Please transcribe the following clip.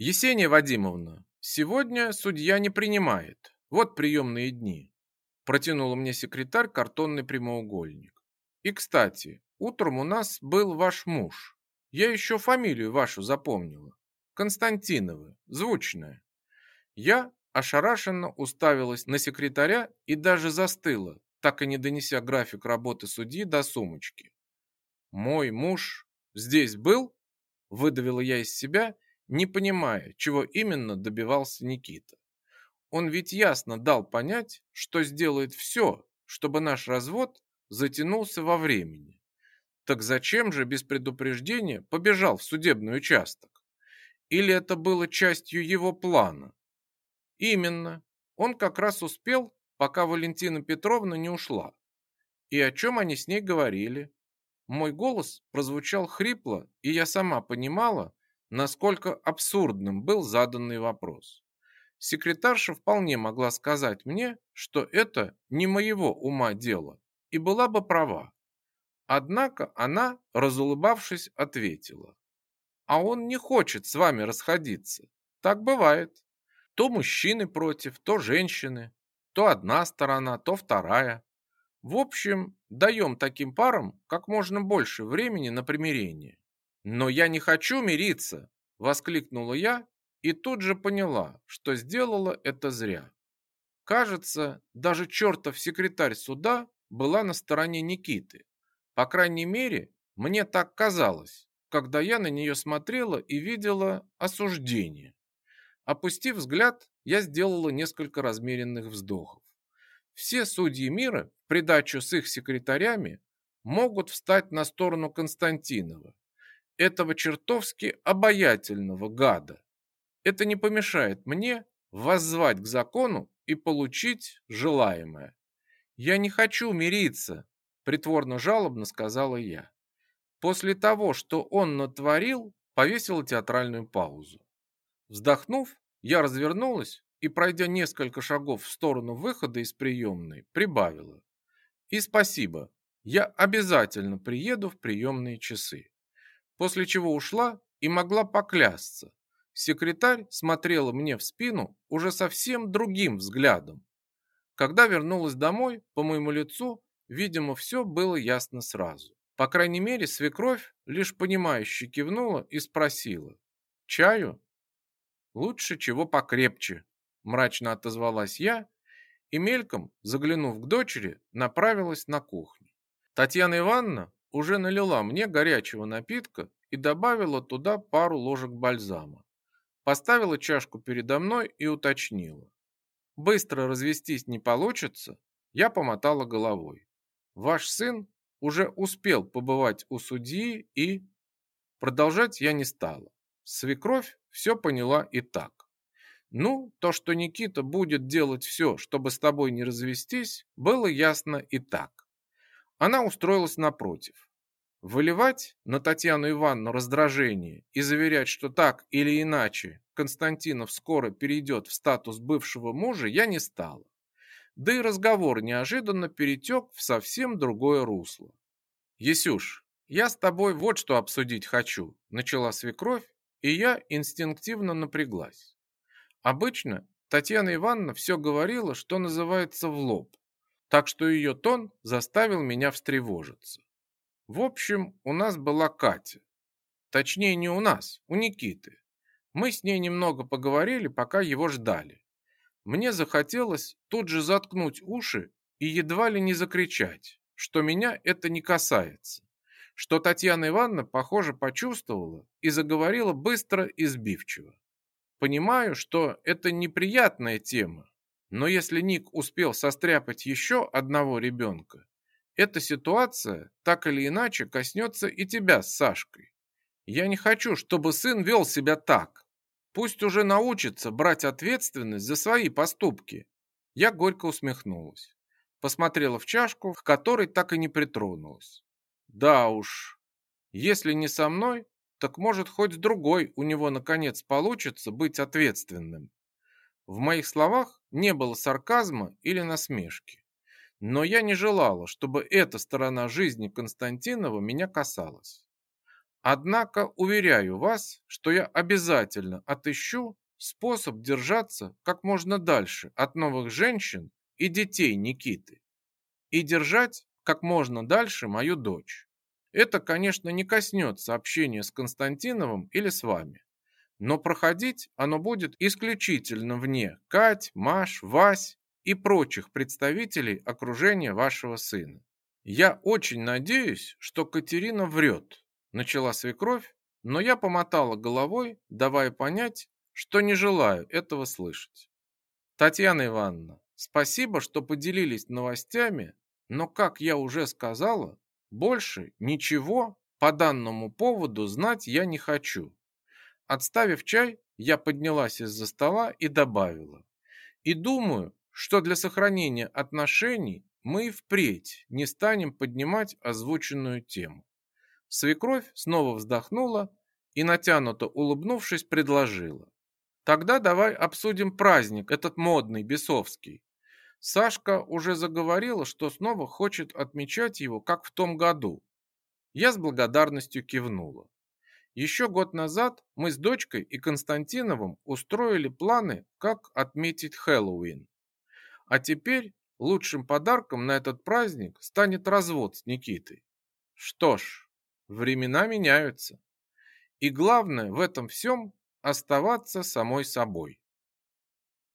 Есения Вадимовна, сегодня судья не принимает. Вот приемные дни. Протянула мне секретарь картонный прямоугольник. И, кстати, утром у нас был ваш муж. Я еще фамилию вашу запомнила. Константиновы, звучная. Я ошарашенно уставилась на секретаря и даже застыла, так и не донеся график работы судьи до сумочки. «Мой муж здесь был?» – выдавила я из себя, не понимая, чего именно добивался Никита. Он ведь ясно дал понять, что сделает все, чтобы наш развод затянулся во времени. Так зачем же без предупреждения побежал в судебный участок? Или это было частью его плана? Именно. Он как раз успел, пока Валентина Петровна не ушла. И о чем они с ней говорили? Мой голос прозвучал хрипло, и я сама понимала, насколько абсурдным был заданный вопрос. Секретарша вполне могла сказать мне, что это не моего ума дело, и была бы права. Однако она, разулыбавшись, ответила. «А он не хочет с вами расходиться. Так бывает. То мужчины против, то женщины, то одна сторона, то вторая. В общем, даем таким парам как можно больше времени на примирение. Но я не хочу мириться, воскликнула я и тут же поняла, что сделала это зря. Кажется, даже чертов секретарь суда была на стороне Никиты. По крайней мере, мне так казалось, когда я на нее смотрела и видела осуждение. Опустив взгляд, я сделала несколько размеренных вздохов. Все судьи мира, в придачу с их секретарями, могут встать на сторону Константинова, этого чертовски обаятельного гада. Это не помешает мне воззвать к закону и получить желаемое. Я не хочу мириться, притворно жалобно сказала я. После того, что он натворил, повесила театральную паузу. Вздохнув, я развернулась и, пройдя несколько шагов в сторону выхода из приемной, прибавила. И спасибо, я обязательно приеду в приемные часы. После чего ушла и могла поклясться. Секретарь смотрела мне в спину уже совсем другим взглядом. Когда вернулась домой, по моему лицу, видимо, все было ясно сразу. По крайней мере, свекровь лишь понимающе кивнула и спросила. «Чаю?» «Лучше чего покрепче», мрачно отозвалась я и мельком, заглянув к дочери, направилась на кухню. Татьяна Ивановна уже налила мне горячего напитка и добавила туда пару ложек бальзама. Поставила чашку передо мной и уточнила. Быстро развестись не получится? Я помотала головой. Ваш сын уже успел побывать у судьи и... Продолжать я не стала. Свекровь все поняла и так. Ну, то, что Никита будет делать все, чтобы с тобой не развестись, было ясно и так. Она устроилась напротив. Выливать на Татьяну Ивановну раздражение и заверять, что так или иначе Константинов скоро перейдет в статус бывшего мужа, я не стала. Да и разговор неожиданно перетек в совсем другое русло. «Есюш, я с тобой вот что обсудить хочу», – начала свекровь, и я инстинктивно напряглась. Обычно Татьяна Ивановна все говорила, что называется, в лоб, так что ее тон заставил меня встревожиться. В общем, у нас была Катя. Точнее, не у нас, у Никиты. Мы с ней немного поговорили, пока его ждали. Мне захотелось тут же заткнуть уши и едва ли не закричать, что меня это не касается, что Татьяна Ивановна, похоже, почувствовала и заговорила быстро и сбивчиво. Понимаю, что это неприятная тема, но если Ник успел состряпать еще одного ребенка, эта ситуация так или иначе коснется и тебя с Сашкой. Я не хочу, чтобы сын вел себя так. Пусть уже научится брать ответственность за свои поступки. Я горько усмехнулась. Посмотрела в чашку, к которой так и не притронулась. Да уж, если не со мной, так может хоть с другой у него наконец получится быть ответственным. В моих словах не было сарказма или насмешки. Но я не желала, чтобы эта сторона жизни Константинова меня касалась. Однако уверяю вас, что я обязательно отыщу способ держаться как можно дальше от новых женщин и детей Никиты. И держать как можно дальше мою дочь. Это, конечно, не коснется общения с Константиновым или с вами. Но проходить оно будет исключительно вне Кать, Маш, Вась и прочих представителей окружения вашего сына. Я очень надеюсь, что Катерина врет, начала свекровь, но я помотала головой, давая понять, что не желаю этого слышать. Татьяна Ивановна, спасибо, что поделились новостями, но, как я уже сказала, больше ничего по данному поводу знать я не хочу. Отставив чай, я поднялась из-за стола и добавила. И думаю, что для сохранения отношений мы впредь не станем поднимать озвученную тему. Свекровь снова вздохнула и, натянуто улыбнувшись, предложила. Тогда давай обсудим праздник, этот модный, бесовский. Сашка уже заговорила, что снова хочет отмечать его, как в том году. Я с благодарностью кивнула. Еще год назад мы с дочкой и Константиновым устроили планы, как отметить Хэллоуин. А теперь лучшим подарком на этот праздник станет развод с Никитой. Что ж, времена меняются. И главное в этом всем оставаться самой собой.